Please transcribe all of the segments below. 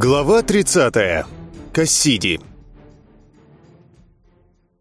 Глава 30. Кассиди.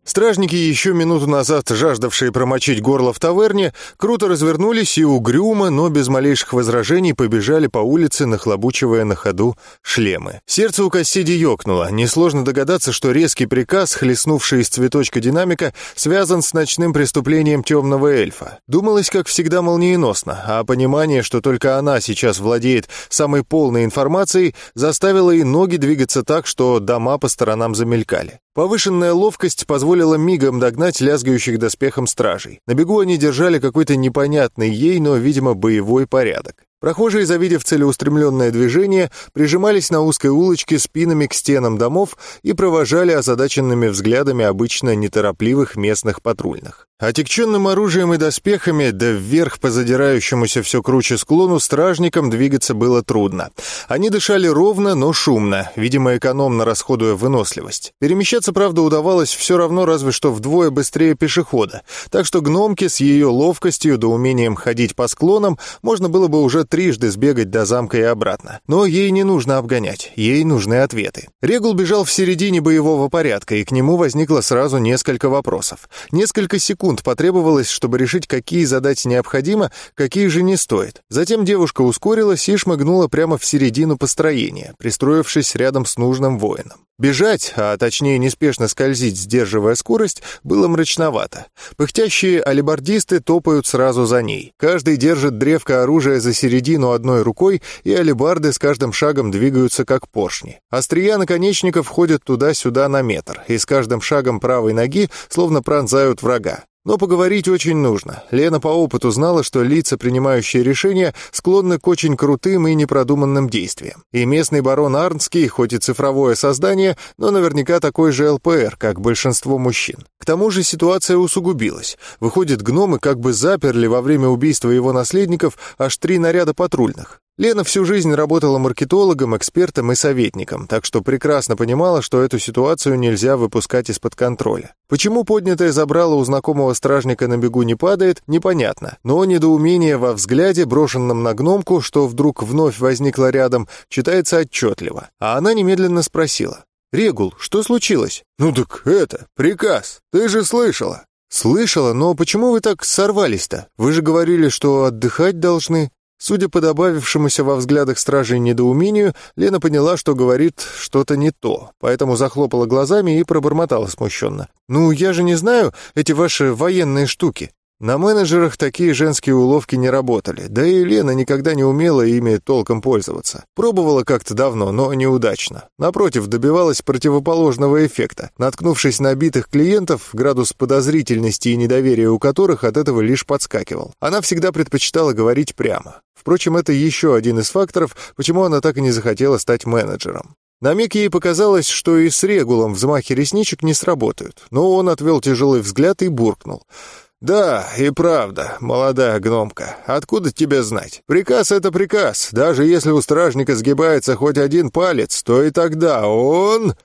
Стражники, еще минуту назад жаждавшие промочить горло в таверне, круто развернулись и угрюмо, но без малейших возражений побежали по улице, нахлобучивая на ходу шлемы. Сердце у Кассиди ёкнуло. Несложно догадаться, что резкий приказ, хлестнувший из цветочка динамика, связан с ночным преступлением темного эльфа. Думалось, как всегда, молниеносно, а понимание, что только она сейчас владеет самой полной информацией, заставило и ноги двигаться так, что дома по сторонам замелькали. Повышенная ловкость позволила мигом догнать лязгающих доспехом стражей. На бегу они держали какой-то непонятный ей, но, видимо, боевой порядок. Прохожие, завидев целеустремленное движение, прижимались на узкой улочке спинами к стенам домов и провожали озадаченными взглядами обычно неторопливых местных патрульных. Отекченным оружием и доспехами, да вверх по задирающемуся все круче склону, стражникам двигаться было трудно. Они дышали ровно, но шумно, видимо, экономно расходуя выносливость. Перемещаться, правда, удавалось все равно разве что вдвое быстрее пешехода, так что гномке с ее ловкостью да умением ходить по склонам можно было бы уже трижды сбегать до замка и обратно. Но ей не нужно обгонять, ей нужны ответы. Регул бежал в середине боевого порядка, и к нему возникло сразу несколько вопросов. Несколько секунд потребовалось, чтобы решить, какие задать необходимо, какие же не стоит. Затем девушка ускорилась и шмыгнула прямо в середину построения, пристроившись рядом с нужным воином. Бежать, а точнее неспешно скользить, сдерживая скорость, было мрачновато. Пыхтящие алибардисты топают сразу за ней. Каждый держит древко оружия за середину одной рукой, и алибарды с каждым шагом двигаются как поршни. Острия наконечников ходят туда-сюда на метр, и с каждым шагом правой ноги словно пронзают врага. Но поговорить очень нужно. Лена по опыту знала, что лица, принимающие решения, склонны к очень крутым и непродуманным действиям. И местный барон Арнский, хоть и цифровое создание, но наверняка такой же ЛПР, как большинство мужчин. К тому же ситуация усугубилась. Выходит, гномы как бы заперли во время убийства его наследников аж три наряда патрульных. Лена всю жизнь работала маркетологом, экспертом и советником, так что прекрасно понимала, что эту ситуацию нельзя выпускать из-под контроля. Почему поднятое забрало у знакомого стражника на бегу не падает, непонятно, но недоумение во взгляде, брошенном на гномку, что вдруг вновь возникло рядом, читается отчетливо. А она немедленно спросила. «Регул, что случилось?» «Ну так это, приказ, ты же слышала». «Слышала, но почему вы так сорвались-то? Вы же говорили, что отдыхать должны». Судя по добавившемуся во взглядах стражей недоумению, Лена поняла, что говорит что-то не то, поэтому захлопала глазами и пробормотала смущенно. «Ну, я же не знаю эти ваши военные штуки. На менеджерах такие женские уловки не работали, да и Лена никогда не умела ими толком пользоваться. Пробовала как-то давно, но неудачно. Напротив, добивалась противоположного эффекта. Наткнувшись на битых клиентов, градус подозрительности и недоверия у которых от этого лишь подскакивал. Она всегда предпочитала говорить прямо. Впрочем, это еще один из факторов, почему она так и не захотела стать менеджером. На миг ей показалось, что и с регулом взмахи ресничек не сработают, но он отвел тяжелый взгляд и буркнул — «Да, и правда, молодая гномка. Откуда тебе знать? Приказ — это приказ. Даже если у стражника сгибается хоть один палец, то и тогда он...»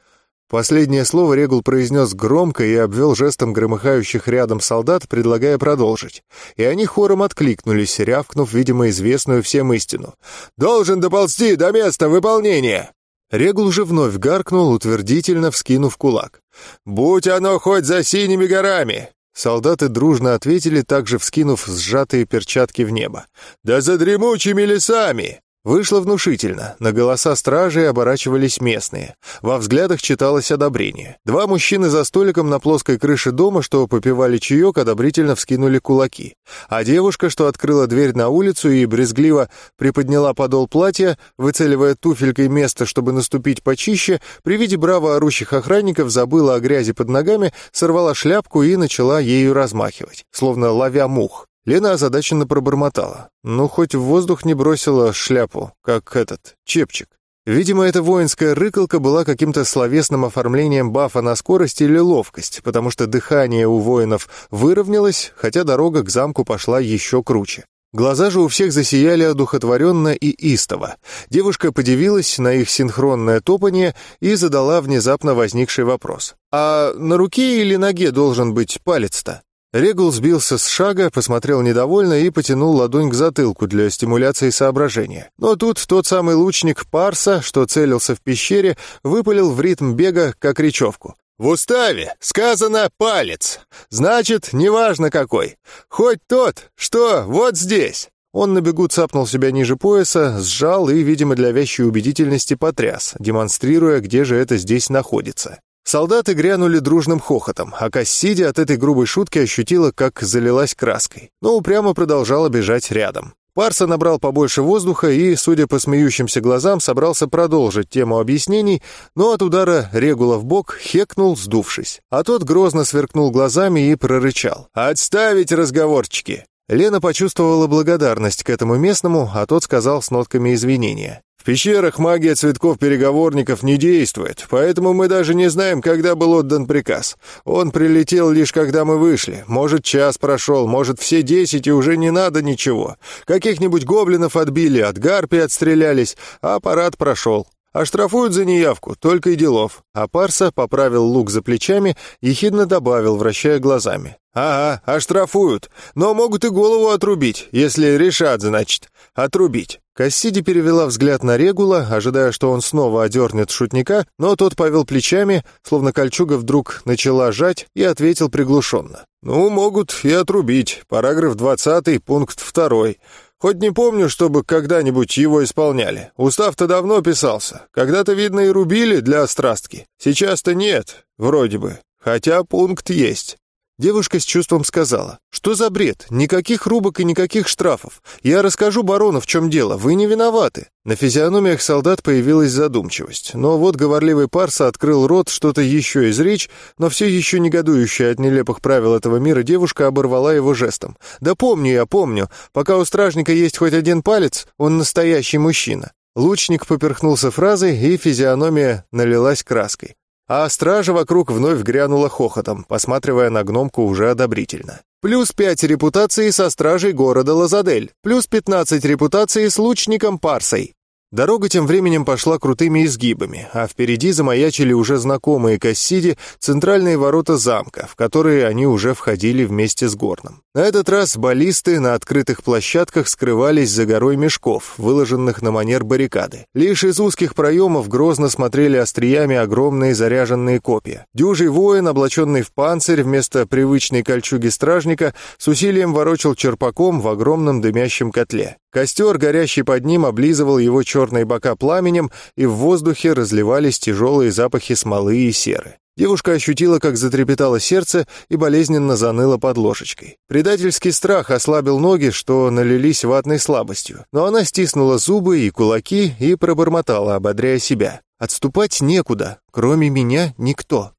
Последнее слово Регул произнес громко и обвел жестом громыхающих рядом солдат, предлагая продолжить. И они хором откликнулись, рявкнув, видимо, известную всем истину. «Должен доползти до места выполнения!» Регул же вновь гаркнул, утвердительно вскинув кулак. «Будь оно хоть за синими горами! Солдаты дружно ответили, также вскинув сжатые перчатки в небо. «Да за дремучими лесами!» Вышло внушительно. На голоса стражей оборачивались местные. Во взглядах читалось одобрение. Два мужчины за столиком на плоской крыше дома, что попивали чаек, одобрительно вскинули кулаки. А девушка, что открыла дверь на улицу и брезгливо приподняла подол платья, выцеливая туфелькой место, чтобы наступить почище, при виде браво орущих охранников забыла о грязи под ногами, сорвала шляпку и начала ею размахивать, словно ловя мух. Лена озадаченно пробормотала. Ну, хоть в воздух не бросила шляпу, как этот, чепчик. Видимо, эта воинская рыкалка была каким-то словесным оформлением бафа на скорость или ловкость, потому что дыхание у воинов выровнялось, хотя дорога к замку пошла еще круче. Глаза же у всех засияли одухотворенно и истово. Девушка подивилась на их синхронное топание и задала внезапно возникший вопрос. «А на руке или ноге должен быть палец-то?» Регул сбился с шага, посмотрел недовольно и потянул ладонь к затылку для стимуляции соображения. Но тут тот самый лучник Парса, что целился в пещере, выпалил в ритм бега, как речевку. «В уставе сказано «палец». Значит, неважно какой. Хоть тот, что вот здесь». Он на бегу цапнул себя ниже пояса, сжал и, видимо, для вящей убедительности потряс, демонстрируя, где же это здесь находится. Солдаты грянули дружным хохотом, а Кассиди от этой грубой шутки ощутила, как залилась краской, но упрямо продолжала бежать рядом. Парса набрал побольше воздуха и, судя по смеющимся глазам, собрался продолжить тему объяснений, но от удара Регула в бок хекнул, сдувшись. А тот грозно сверкнул глазами и прорычал. «Отставить разговорчики!» Лена почувствовала благодарность к этому местному, а тот сказал с нотками извинения. В пещерах магия цветков-переговорников не действует, поэтому мы даже не знаем, когда был отдан приказ. Он прилетел лишь когда мы вышли. Может, час прошел, может, все десять, и уже не надо ничего. Каких-нибудь гоблинов отбили, от гарпи отстрелялись, а аппарат прошел. Оштрафуют за неявку, только и делов. А Парса поправил лук за плечами и хидно добавил, вращая глазами. «Ага, оштрафуют, но могут и голову отрубить, если решат, значит, отрубить». Кассиди перевела взгляд на Регула, ожидая, что он снова одернет шутника, но тот повел плечами, словно кольчуга вдруг начала жать, и ответил приглушенно. «Ну, могут и отрубить. Параграф 20, пункт 2. Хоть не помню, чтобы когда-нибудь его исполняли. Устав-то давно писался. Когда-то, видно, и рубили для острастки. Сейчас-то нет, вроде бы. Хотя пункт есть. Девушка с чувством сказала, «Что за бред? Никаких рубок и никаких штрафов. Я расскажу барону, в чем дело. Вы не виноваты». На физиономиях солдат появилась задумчивость. Но вот говорливый Парса открыл рот что-то еще изречь, но все еще негодующая от нелепых правил этого мира девушка оборвала его жестом. «Да помню я, помню. Пока у стражника есть хоть один палец, он настоящий мужчина». Лучник поперхнулся фразой, и физиономия налилась краской а стража вокруг вновь грянула хохотом, посматривая на гномку уже одобрительно. Плюс пять репутации со стражей города Лазадель, плюс пятнадцать репутации с лучником Парсой, Дорога тем временем пошла крутыми изгибами, а впереди замаячили уже знакомые Кассиди центральные ворота замка, в которые они уже входили вместе с Горном. На этот раз баллисты на открытых площадках скрывались за горой мешков, выложенных на манер баррикады. Лишь из узких проемов грозно смотрели остриями огромные заряженные копья. Дюжий воин, облаченный в панцирь вместо привычной кольчуги стражника, с усилием ворочал черпаком в огромном дымящем котле. Костер, горящий под ним, облизывал его черные бока пламенем, и в воздухе разливались тяжелые запахи смолы и серы. Девушка ощутила, как затрепетало сердце и болезненно заныло под ложечкой. Предательский страх ослабил ноги, что налились ватной слабостью, но она стиснула зубы и кулаки и пробормотала, ободряя себя. «Отступать некуда, кроме меня никто».